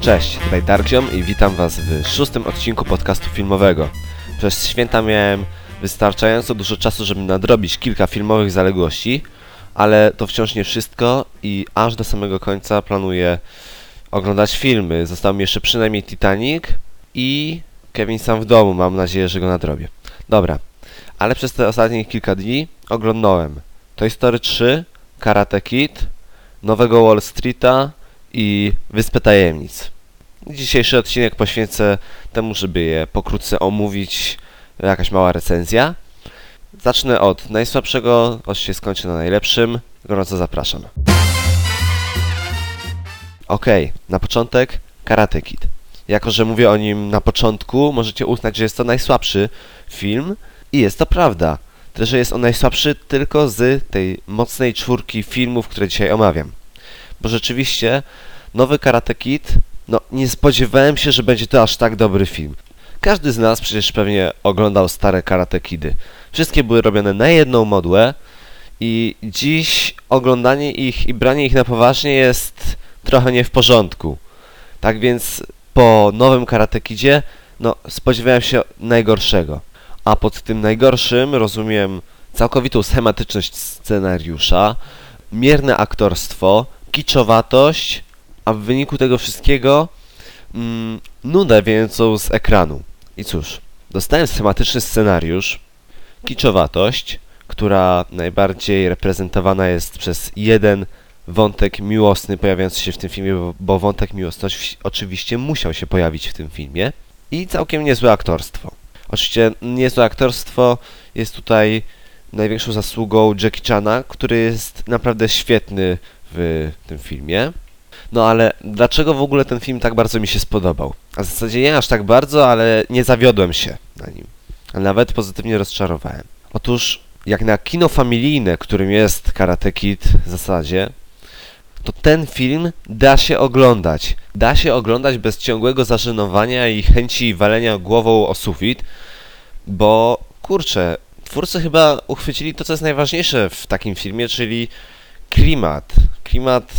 Cześć, tutaj Darkziom i witam Was w szóstym odcinku podcastu filmowego. Przez święta miałem wystarczająco dużo czasu, żeby nadrobić kilka filmowych zaległości, ale to wciąż nie wszystko i aż do samego końca planuję oglądać filmy. Został mi jeszcze przynajmniej Titanic i Kevin sam w domu. Mam nadzieję, że go nadrobię. Dobra, ale przez te ostatnie kilka dni oglądałem Toy Story 3, Karate Kid, Nowego Wall Streeta i Wyspę Tajemnic. Dzisiejszy odcinek poświęcę temu, żeby je pokrótce omówić, jakaś mała recenzja. Zacznę od najsłabszego, oczywiście skończę na najlepszym. Gorąco zapraszam. Ok, na początek Karate Kid. Jako, że mówię o nim na początku, możecie uznać, że jest to najsłabszy film i jest to prawda. Tyle, że jest on najsłabszy tylko z tej mocnej czwórki filmów, które dzisiaj omawiam. Bo rzeczywiście nowy Karate Kid, no nie spodziewałem się, że będzie to aż tak dobry film. Każdy z nas przecież pewnie oglądał stare Karate Kidy. Wszystkie były robione na jedną modłę i dziś oglądanie ich i branie ich na poważnie jest trochę nie w porządku. Tak więc po nowym Karate Kidzie, no spodziewałem się najgorszego. A pod tym najgorszym rozumiem całkowitą schematyczność scenariusza, mierne aktorstwo, kiczowatość, a w wyniku tego wszystkiego mm, nudę więcą z ekranu. I cóż, dostałem schematyczny scenariusz, kiczowatość, która najbardziej reprezentowana jest przez jeden wątek miłosny pojawiający się w tym filmie, bo, bo wątek miłosny oczywiście musiał się pojawić w tym filmie i całkiem niezłe aktorstwo. Oczywiście niezłe aktorstwo jest tutaj największą zasługą Jackie Chana, który jest naprawdę świetny w tym filmie. No ale dlaczego w ogóle ten film tak bardzo mi się spodobał? A w zasadzie nie aż tak bardzo, ale nie zawiodłem się na nim. A nawet pozytywnie rozczarowałem. Otóż, jak na kino familijne, którym jest Karate Kid w zasadzie, to ten film da się oglądać. Da się oglądać bez ciągłego zażenowania i chęci walenia głową o sufit, bo kurczę, twórcy chyba uchwycili to, co jest najważniejsze w takim filmie, czyli klimat. Klimat,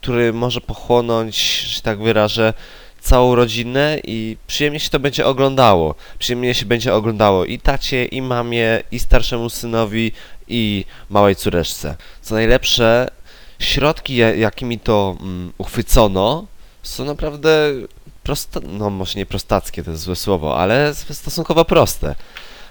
który może pochłonąć, że tak wyrażę, całą rodzinę i przyjemnie się to będzie oglądało. Przyjemnie się będzie oglądało i tacie, i mamie, i starszemu synowi, i małej córeczce. Co najlepsze, środki, jakimi to um, uchwycono, są naprawdę proste, no może nie prostackie, to jest złe słowo, ale stosunkowo proste.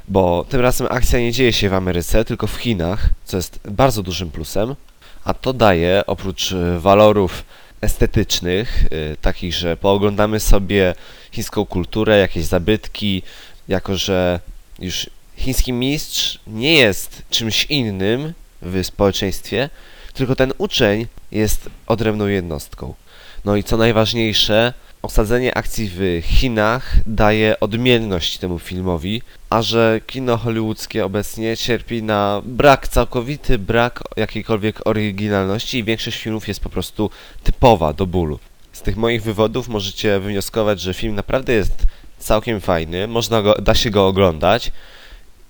Bo tym razem akcja nie dzieje się w Ameryce, tylko w Chinach, co jest bardzo dużym plusem, a to daje oprócz e, walorów estetycznych, yy, takich, że pooglądamy sobie chińską kulturę, jakieś zabytki, jako że już chiński mistrz nie jest czymś innym w społeczeństwie, tylko ten uczeń jest odrębną jednostką. No i co najważniejsze, osadzenie akcji w Chinach daje odmienność temu filmowi, a że kino hollywoodzkie obecnie cierpi na brak, całkowity brak jakiejkolwiek oryginalności i większość filmów jest po prostu typowa do bólu. Z tych moich wywodów możecie wywnioskować, że film naprawdę jest całkiem fajny, można go, da się go oglądać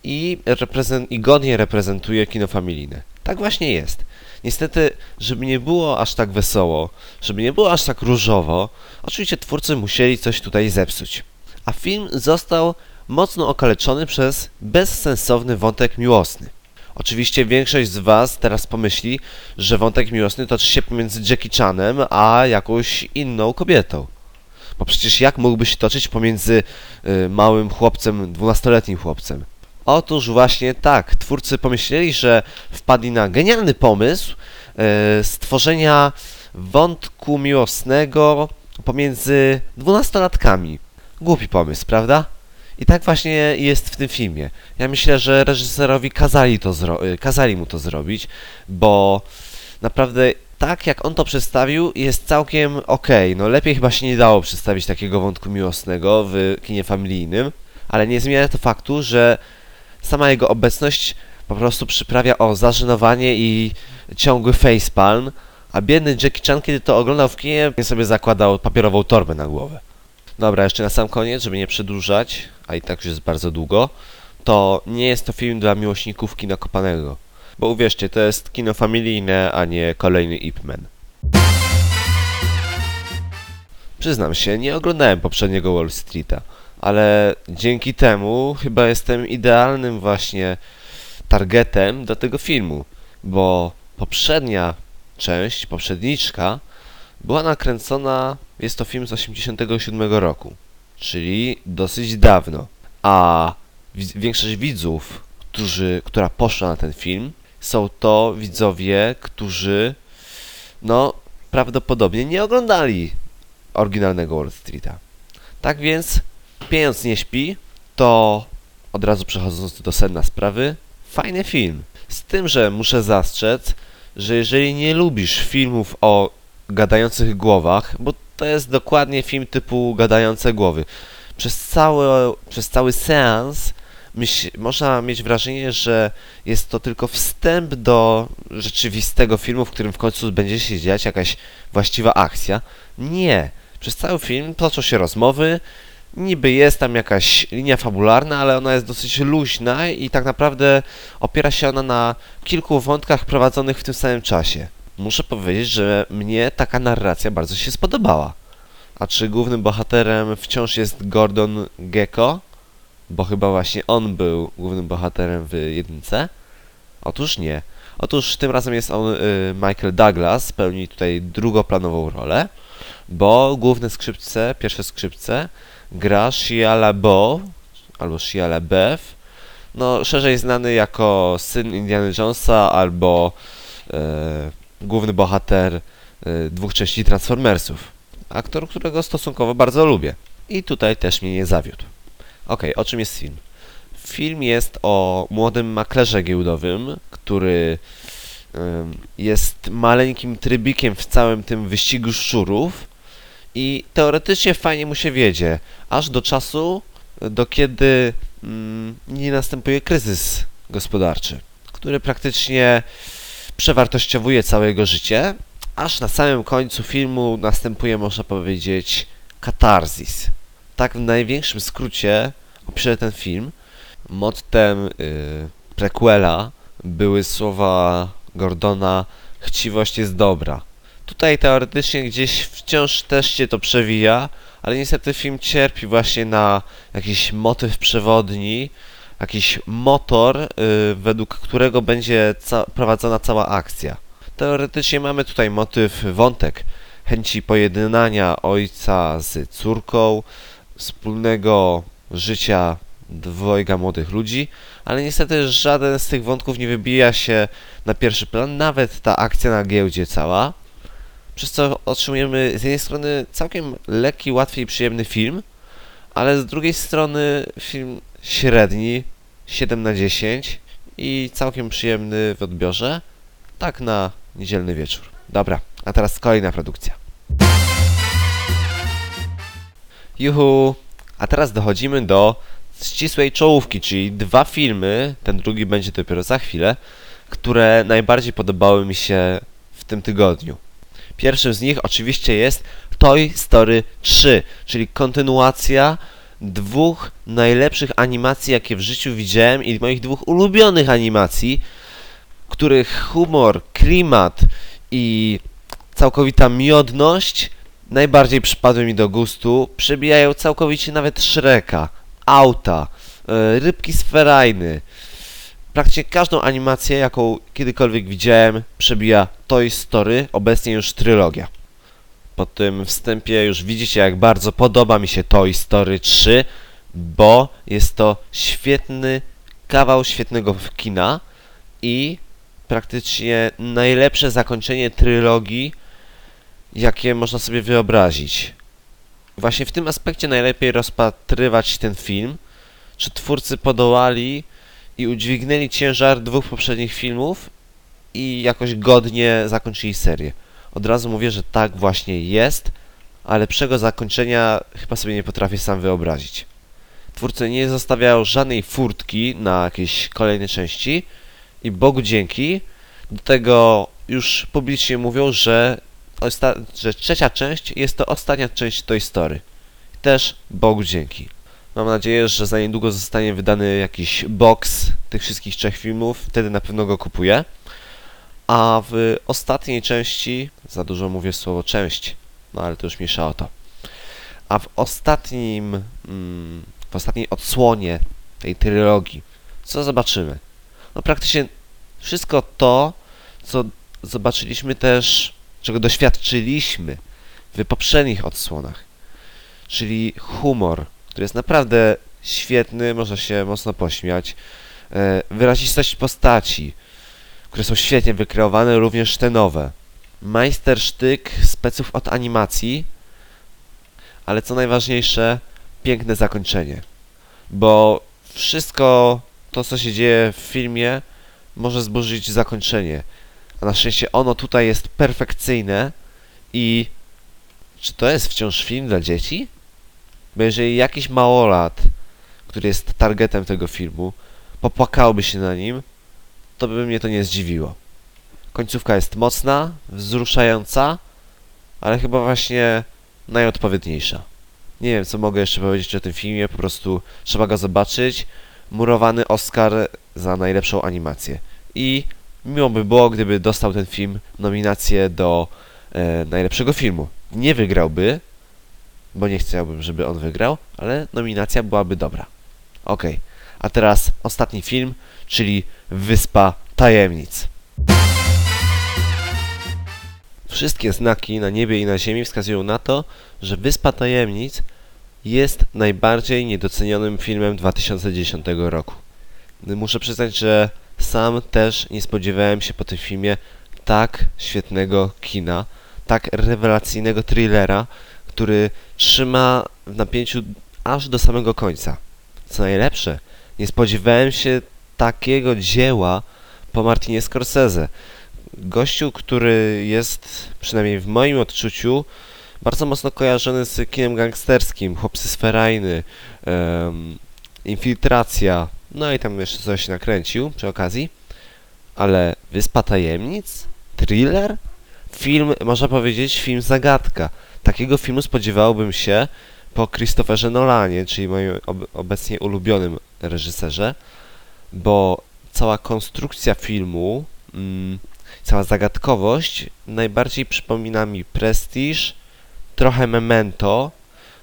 i, reprezent, i godnie reprezentuje kino familijne. Tak właśnie jest. Niestety, żeby nie było aż tak wesoło, żeby nie było aż tak różowo, oczywiście twórcy musieli coś tutaj zepsuć. A film został mocno okaleczony przez bezsensowny wątek miłosny. Oczywiście większość z Was teraz pomyśli, że wątek miłosny toczy się pomiędzy Jackie Chanem a jakąś inną kobietą. Bo przecież jak mógłby się toczyć pomiędzy y, małym chłopcem, dwunastoletnim chłopcem? Otóż właśnie tak, twórcy pomyśleli, że wpadli na genialny pomysł e, stworzenia wątku miłosnego pomiędzy dwunastolatkami. Głupi pomysł, prawda? I tak właśnie jest w tym filmie. Ja myślę, że reżyserowi kazali, to e, kazali mu to zrobić, bo naprawdę tak jak on to przedstawił jest całkiem ok. No lepiej chyba się nie dało przedstawić takiego wątku miłosnego w kinie familijnym, ale nie zmienia to faktu, że sama jego obecność po prostu przyprawia o zażenowanie i ciągły facepalm, a biedny Jackie Chan, kiedy to oglądał w kinie, sobie zakładał papierową torbę na głowę. Dobra, jeszcze na sam koniec, żeby nie przedłużać, a i tak już jest bardzo długo, to nie jest to film dla miłośników kina kopanego. Bo uwierzcie, to jest kino familijne, a nie kolejny Ip Man. Przyznam się, nie oglądałem poprzedniego Wall Streeta, ale dzięki temu chyba jestem idealnym właśnie targetem do tego filmu, bo poprzednia część, poprzedniczka była nakręcona, jest to film z 87 roku, czyli dosyć dawno, a większość widzów, którzy, która poszła na ten film, są to widzowie, którzy no prawdopodobnie nie oglądali oryginalnego Wall Streeta. Tak więc pieniądz nie śpi, to od razu przechodząc do sedna sprawy, fajny film. Z tym, że muszę zastrzec, że jeżeli nie lubisz filmów o gadających głowach, bo to jest dokładnie film typu gadające głowy, przez cały, przez cały seans myśl, można mieć wrażenie, że jest to tylko wstęp do rzeczywistego filmu, w którym w końcu będzie się dziać jakaś właściwa akcja. Nie. Przez cały film toczą się rozmowy, niby jest tam jakaś linia fabularna, ale ona jest dosyć luźna i tak naprawdę opiera się ona na kilku wątkach prowadzonych w tym samym czasie. Muszę powiedzieć, że mnie taka narracja bardzo się spodobała. A czy głównym bohaterem wciąż jest Gordon Gecko? Bo chyba właśnie on był głównym bohaterem w jedynce? Otóż nie. Otóż tym razem jest on y, Michael Douglas, pełni tutaj drugoplanową rolę, bo główne skrzypce, pierwsze skrzypce gra Shia LaBeouf, albo Shia LaBeouf, no szerzej znany jako syn Indiana Jonesa albo e, główny bohater e, dwóch części Transformersów. Aktor, którego stosunkowo bardzo lubię. I tutaj też mnie nie zawiódł. Ok, o czym jest film? Film jest o młodym maklerze giełdowym, który jest maleńkim trybikiem w całym tym wyścigu szczurów i teoretycznie fajnie mu się wiedzie, aż do czasu, do kiedy mm, nie następuje kryzys gospodarczy, który praktycznie przewartościowuje całe jego życie, aż na samym końcu filmu następuje, można powiedzieć, katarzis. Tak w największym skrócie opiszę ten film. Mottem yy, prequela były słowa Gordona chciwość jest dobra. Tutaj teoretycznie gdzieś wciąż też się to przewija, ale niestety film cierpi właśnie na jakiś motyw przewodni, jakiś motor, yy, według którego będzie ca prowadzona cała akcja. Teoretycznie mamy tutaj motyw, wątek chęci pojednania ojca z córką, wspólnego życia dwojga młodych ludzi, ale niestety żaden z tych wątków nie wybija się na pierwszy plan, nawet ta akcja na giełdzie cała, przez co otrzymujemy z jednej strony całkiem lekki, łatwy i przyjemny film, ale z drugiej strony film średni, 7 na 10 i całkiem przyjemny w odbiorze, tak na niedzielny wieczór. Dobra, a teraz kolejna produkcja. Juhu! A teraz dochodzimy do ścisłej czołówki, czyli dwa filmy, ten drugi będzie dopiero za chwilę, które najbardziej podobały mi się w tym tygodniu. Pierwszym z nich oczywiście jest Toy Story 3, czyli kontynuacja dwóch najlepszych animacji, jakie w życiu widziałem i moich dwóch ulubionych animacji, których humor, klimat i całkowita miodność najbardziej przypadły mi do gustu. Przebijają całkowicie nawet Shreka, auta, e, rybki z ferajny. Praktycznie każdą animację, jaką kiedykolwiek widziałem, przebija Toy Story, obecnie już trylogia. Po tym wstępie już widzicie, jak bardzo podoba mi się Toy Story 3, bo jest to świetny kawał świetnego kina i praktycznie najlepsze zakończenie trylogii, jakie można sobie wyobrazić. Właśnie w tym aspekcie najlepiej rozpatrywać ten film, czy twórcy podołali i udźwignęli ciężar dwóch poprzednich filmów i jakoś godnie zakończyli serię. Od razu mówię, że tak właśnie jest, ale lepszego zakończenia chyba sobie nie potrafię sam wyobrazić. Twórcy nie zostawiają żadnej furtki na jakieś kolejne części i Bogu dzięki, do tego już publicznie mówią, że że trzecia część jest to ostatnia część Toy Story. Też Bogu dzięki. Mam nadzieję, że za niedługo zostanie wydany jakiś box tych wszystkich trzech filmów, wtedy na pewno go kupuję. A w ostatniej części, za dużo mówię słowo część, no ale to już mniejsza o to. A w ostatnim, mm, w ostatniej odsłonie tej trylogii, co zobaczymy? No praktycznie wszystko to, co zobaczyliśmy też, czego doświadczyliśmy w poprzednich odsłonach. Czyli humor, który jest naprawdę świetny, można się mocno pośmiać. E, wyrazistość postaci, które są świetnie wykreowane, również te nowe. Majstersztyk speców od animacji, ale co najważniejsze, piękne zakończenie. Bo wszystko to, co się dzieje w filmie, może zburzyć zakończenie. A na szczęście ono tutaj jest perfekcyjne i czy to jest wciąż film dla dzieci? Bo jeżeli jakiś małolat, który jest targetem tego filmu, popłakałby się na nim, to by mnie to nie zdziwiło. Końcówka jest mocna, wzruszająca, ale chyba właśnie najodpowiedniejsza. Nie wiem, co mogę jeszcze powiedzieć o tym filmie, po prostu trzeba go zobaczyć. Murowany Oscar za najlepszą animację. I miło by było, gdyby dostał ten film nominację do e, najlepszego filmu. Nie wygrałby, bo nie chciałbym, żeby on wygrał, ale nominacja byłaby dobra. Ok, a teraz ostatni film, czyli Wyspa Tajemnic. Wszystkie znaki na niebie i na ziemi wskazują na to, że Wyspa Tajemnic jest najbardziej niedocenionym filmem 2010 roku. Muszę przyznać, że sam też nie spodziewałem się po tym filmie tak świetnego kina, tak rewelacyjnego thrillera, który trzyma w napięciu aż do samego końca. Co najlepsze, nie spodziewałem się takiego dzieła po Martinie Scorsese. Gościu, który jest, przynajmniej w moim odczuciu, bardzo mocno kojarzony z kinem gangsterskim, Chłopcy Sferajny, um, Infiltracja, no i tam jeszcze coś nakręcił przy okazji. Ale Wyspa Tajemnic? Thriller? Film, można powiedzieć, film zagadka. Takiego filmu spodziewałbym się po Christopherze Nolanie, czyli moim ob obecnie ulubionym reżyserze, bo cała konstrukcja filmu, mm, cała zagadkowość najbardziej przypomina mi Prestige, trochę Memento,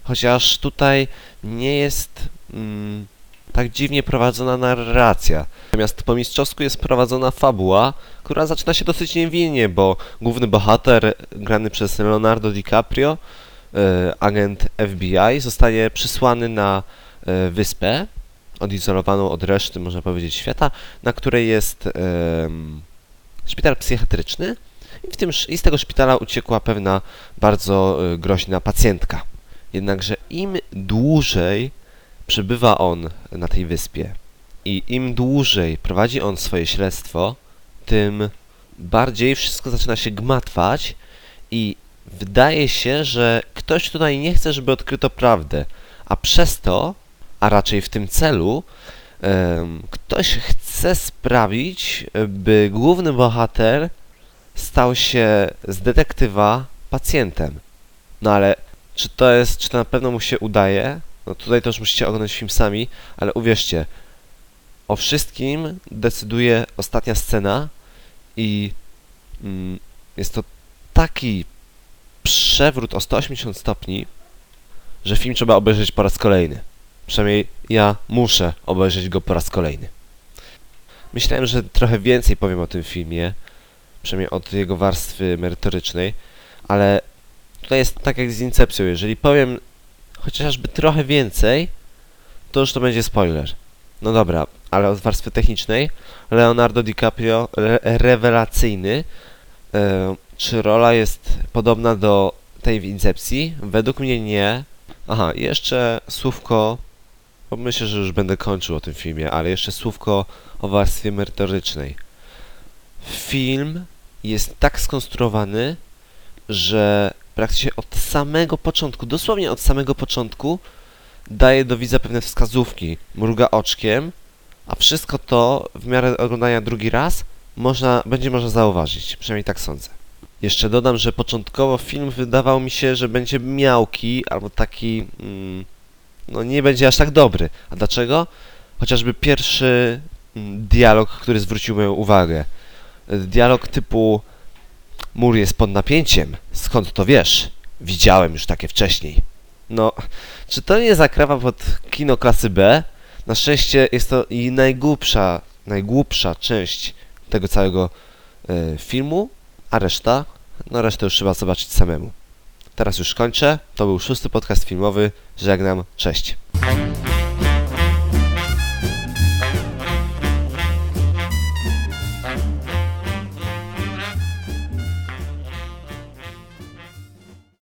chociaż tutaj nie jest mm, tak dziwnie prowadzona narracja. Natomiast po mistrzowsku jest prowadzona fabuła, która zaczyna się dosyć niewinnie, bo główny bohater, grany przez Leonardo DiCaprio, e, agent FBI, zostaje przysłany na e, wyspę, odizolowaną od reszty, można powiedzieć, świata, na której jest e, szpital psychiatryczny i, w tym, i z tego szpitala uciekła pewna bardzo groźna pacjentka. Jednakże im dłużej przebywa on na tej wyspie i im dłużej prowadzi on swoje śledztwo, tym bardziej wszystko zaczyna się gmatwać i wydaje się, że ktoś tutaj nie chce, żeby odkryto prawdę, a przez to, a raczej w tym celu, ktoś chce sprawić, by główny bohater stał się z detektywa pacjentem. No ale czy to jest, czy to na pewno mu się udaje? No tutaj też musicie oglądać film sami, ale uwierzcie, o wszystkim decyduje ostatnia scena i mm, jest to taki przewrót o 180 stopni, że film trzeba obejrzeć po raz kolejny. Przynajmniej ja muszę obejrzeć go po raz kolejny. Myślałem, że trochę więcej powiem o tym filmie, przynajmniej od jego warstwy merytorycznej, ale tutaj jest tak jak z Incepcją. Jeżeli powiem chociażby trochę więcej, to już to będzie spoiler. No dobra, ale od warstwy technicznej Leonardo DiCaprio re rewelacyjny. E, czy rola jest podobna do tej w Incepcji? Według mnie nie. Aha, jeszcze słówko, bo myślę, że już będę kończył o tym filmie, ale jeszcze słówko o warstwie merytorycznej. Film jest tak skonstruowany, że praktycznie od samego początku, dosłownie od samego początku, daje do widza pewne wskazówki, mruga oczkiem, a wszystko to w miarę oglądania drugi raz można, będzie można zauważyć, przynajmniej tak sądzę. Jeszcze dodam, że początkowo film wydawał mi się, że będzie miałki, albo taki, mm, no nie będzie aż tak dobry. A dlaczego? Chociażby pierwszy mm, dialog, który zwrócił moją uwagę. Dialog typu Mur jest pod napięciem. Skąd to wiesz? Widziałem już takie wcześniej. No, czy to nie zakrawa pod kino klasy B? Na szczęście jest to i najgłupsza, najgłupsza część tego całego e, filmu, a reszta, no resztę już trzeba zobaczyć samemu. Teraz już kończę. To był szósty podcast filmowy. Żegnam. Cześć.